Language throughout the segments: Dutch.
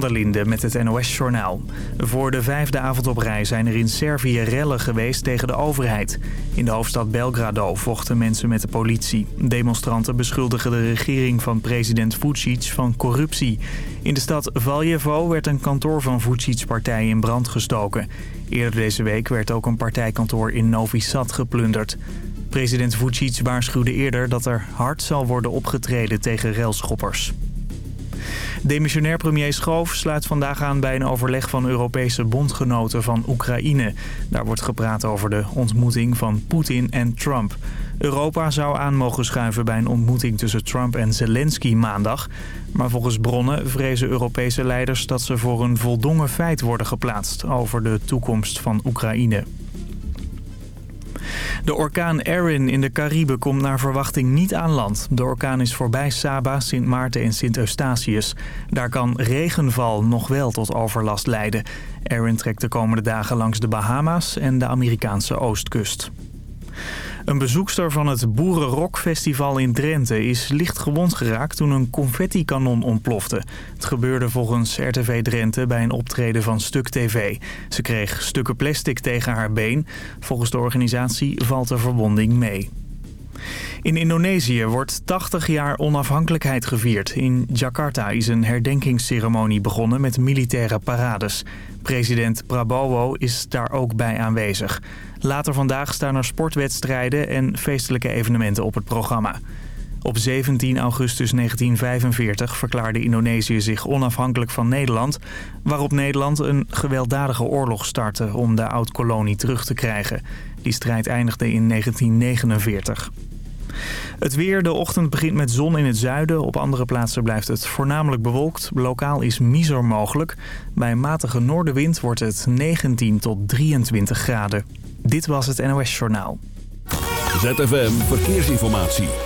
van der met het NOS-journaal. Voor de vijfde avond op rij zijn er in Servië rellen geweest tegen de overheid. In de hoofdstad Belgrado vochten mensen met de politie. Demonstranten beschuldigen de regering van president Vucic van corruptie. In de stad Valjevo werd een kantoor van Vucic's partij in brand gestoken. Eerder deze week werd ook een partijkantoor in Novi Sad geplunderd. President Vucic waarschuwde eerder dat er hard zal worden opgetreden tegen railschoppers. Demissionair premier Schoof sluit vandaag aan bij een overleg van Europese bondgenoten van Oekraïne. Daar wordt gepraat over de ontmoeting van Poetin en Trump. Europa zou aan mogen schuiven bij een ontmoeting tussen Trump en Zelensky maandag. Maar volgens bronnen vrezen Europese leiders dat ze voor een voldongen feit worden geplaatst over de toekomst van Oekraïne. De orkaan Erin in de Cariben komt naar verwachting niet aan land. De orkaan is voorbij Saba, Sint Maarten en Sint Eustatius. Daar kan regenval nog wel tot overlast leiden. Erin trekt de komende dagen langs de Bahama's en de Amerikaanse oostkust. Een bezoekster van het Boerenrockfestival in Drenthe is licht gewond geraakt toen een confetti-kanon ontplofte. Het gebeurde volgens RTV Drenthe bij een optreden van Stuk TV. Ze kreeg stukken plastic tegen haar been. Volgens de organisatie valt de verwonding mee. In Indonesië wordt 80 jaar onafhankelijkheid gevierd. In Jakarta is een herdenkingsceremonie begonnen met militaire parades. President Prabowo is daar ook bij aanwezig. Later vandaag staan er sportwedstrijden en feestelijke evenementen op het programma. Op 17 augustus 1945 verklaarde Indonesië zich onafhankelijk van Nederland... waarop Nederland een gewelddadige oorlog startte om de oud-kolonie terug te krijgen. Die strijd eindigde in 1949. Het weer, de ochtend begint met zon in het zuiden. Op andere plaatsen blijft het voornamelijk bewolkt. Lokaal is miser mogelijk. Bij een matige noordenwind wordt het 19 tot 23 graden. Dit was het NOS Journaal. ZFM Verkeersinformatie.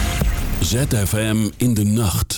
ZFM in de nacht.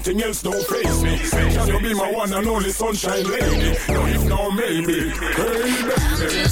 nothing else don't face me. Can you be my one and only sunshine lady? No, if no, maybe. Hey, baby.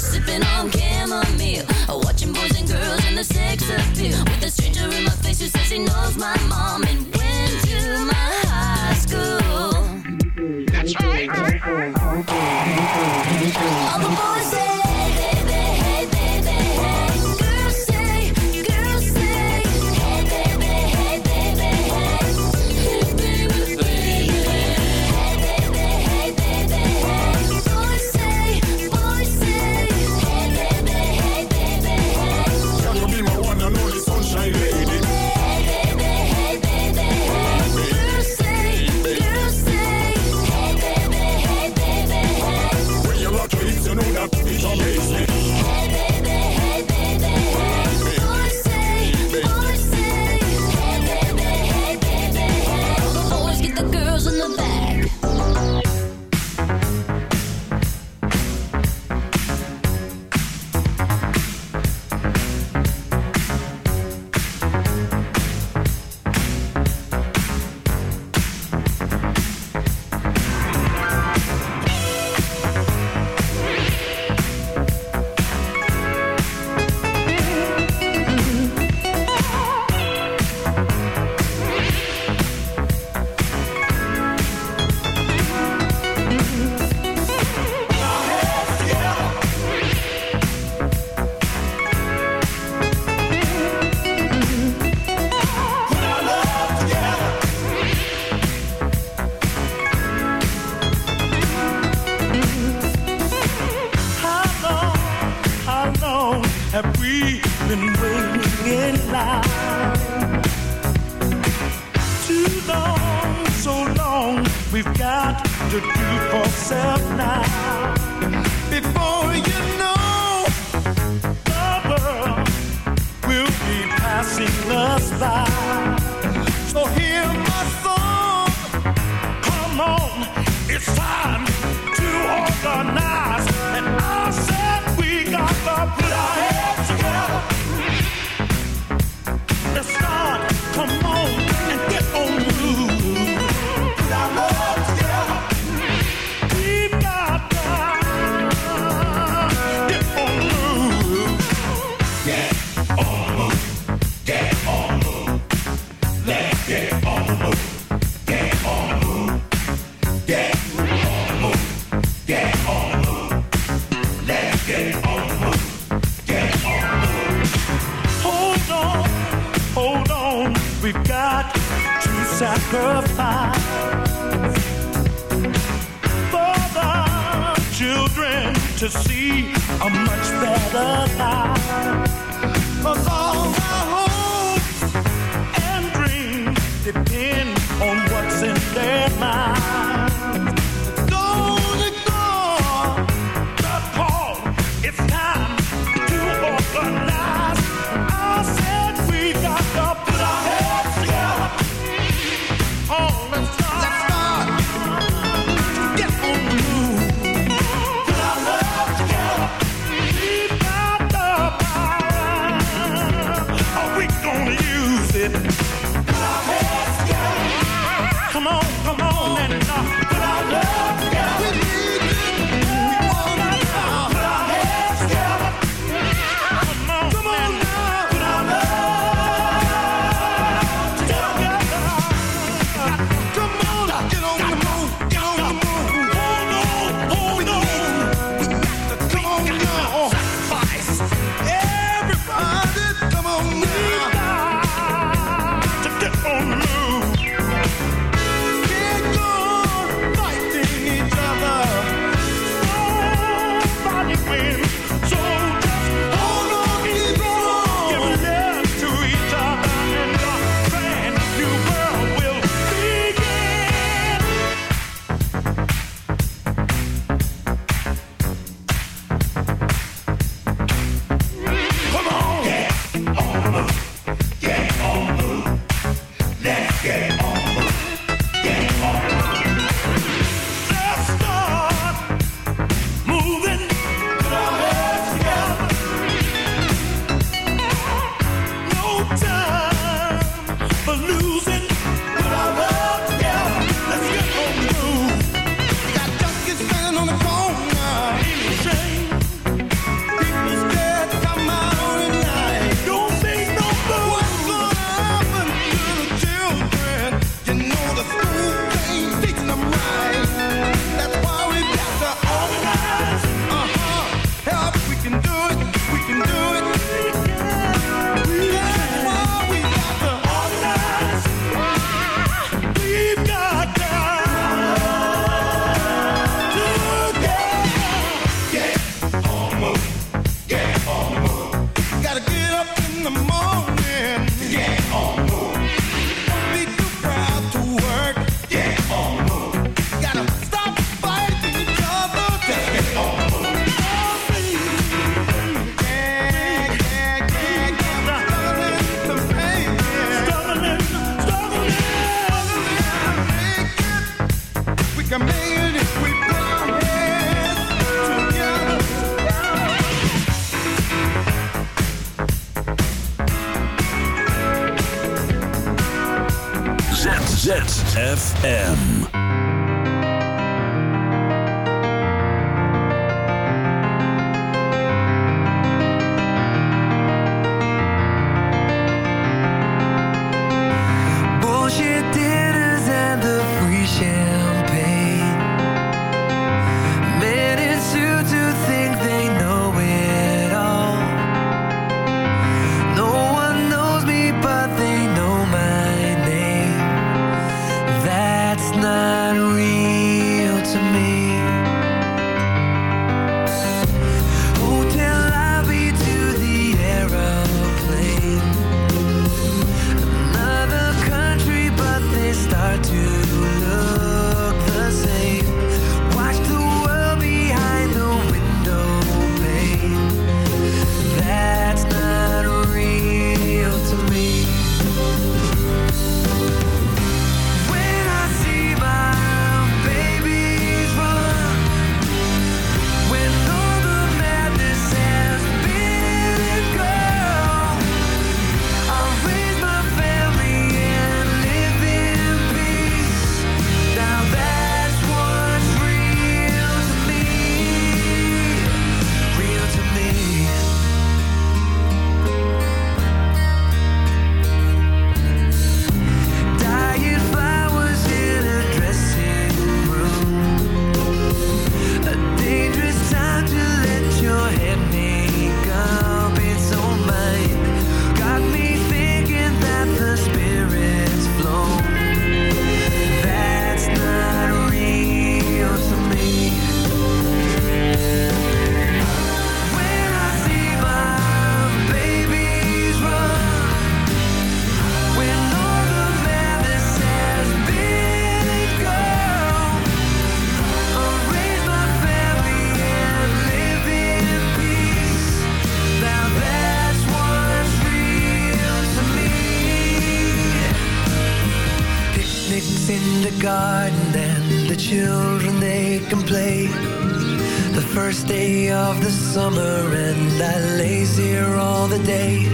day of the summer and I lays here all the day.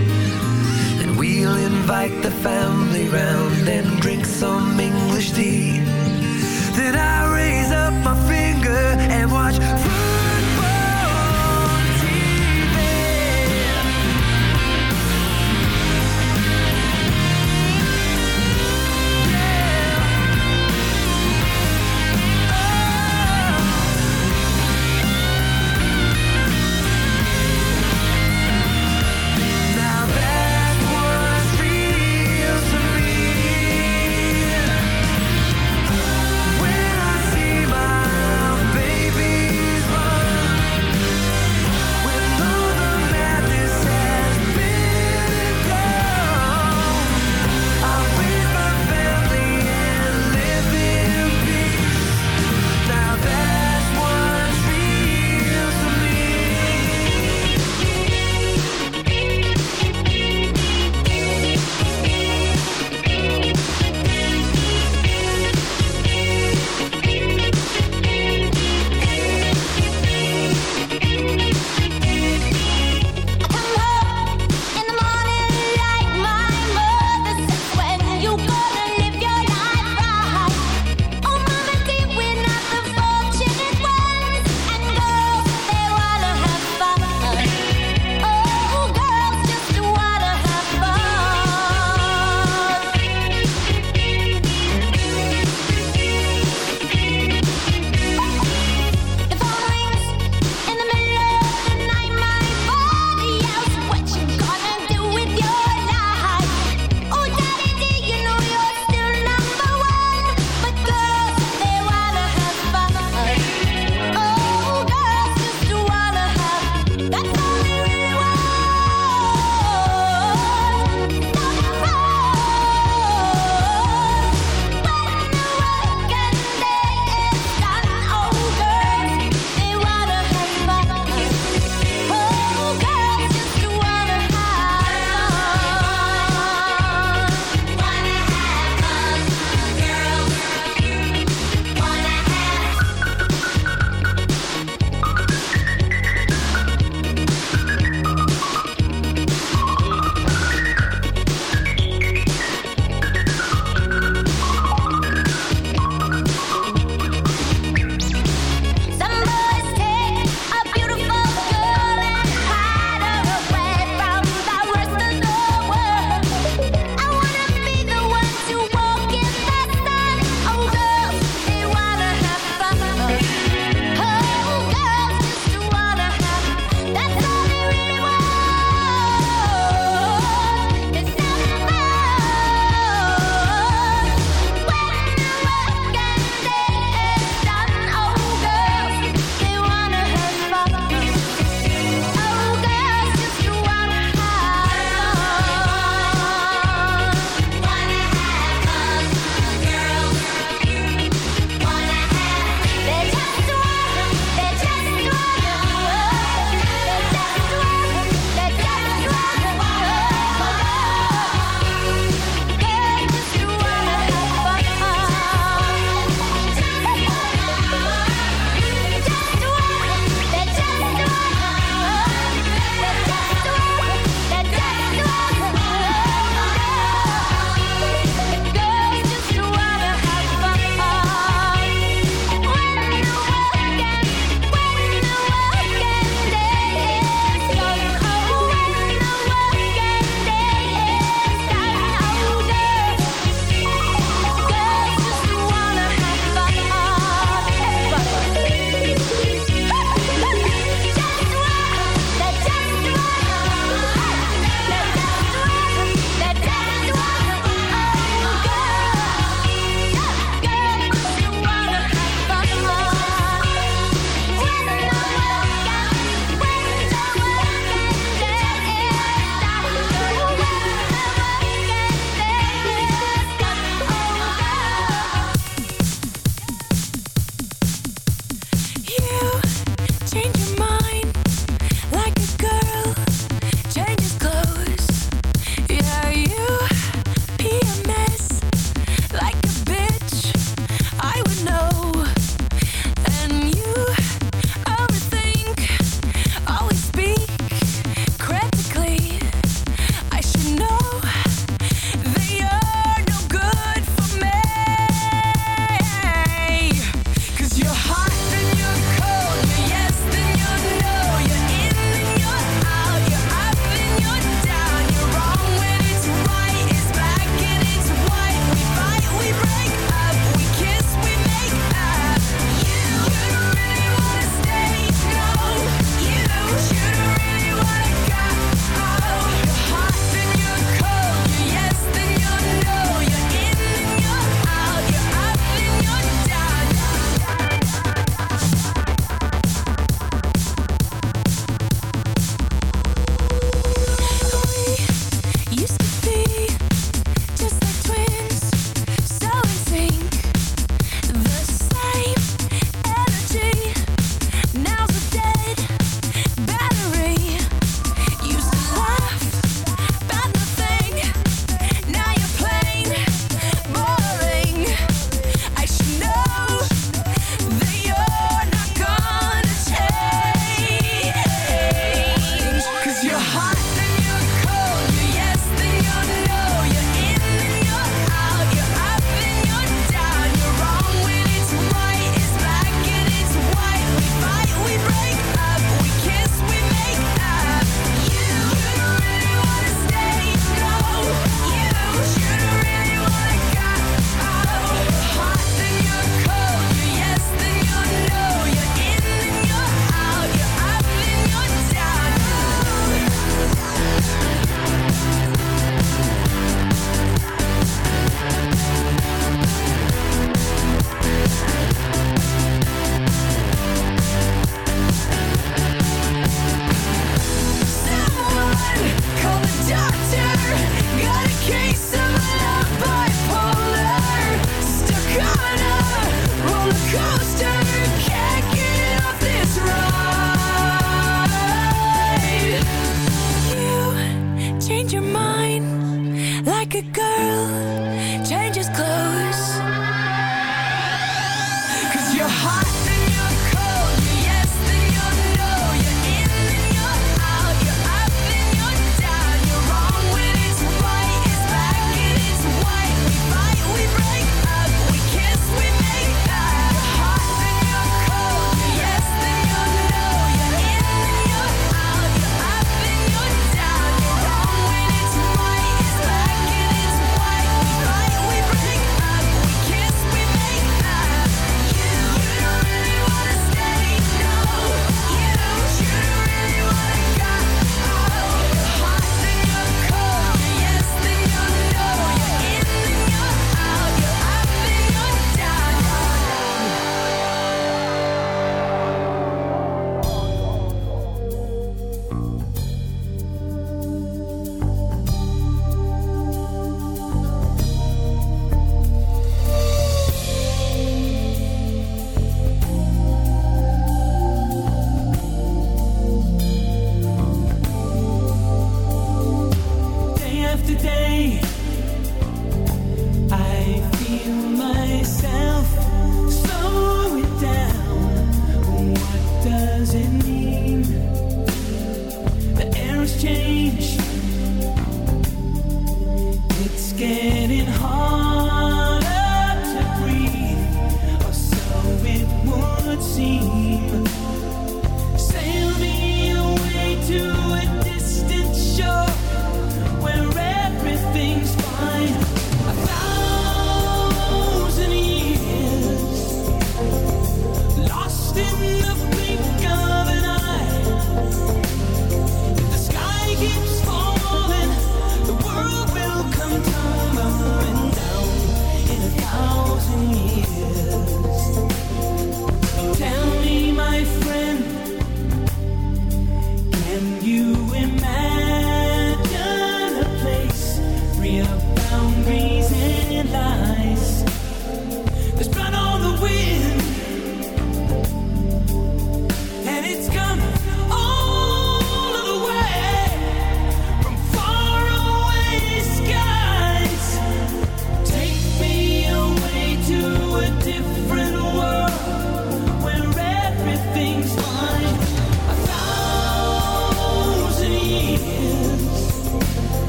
And we'll invite the family round and drink some English tea. Then I raise up my finger and watch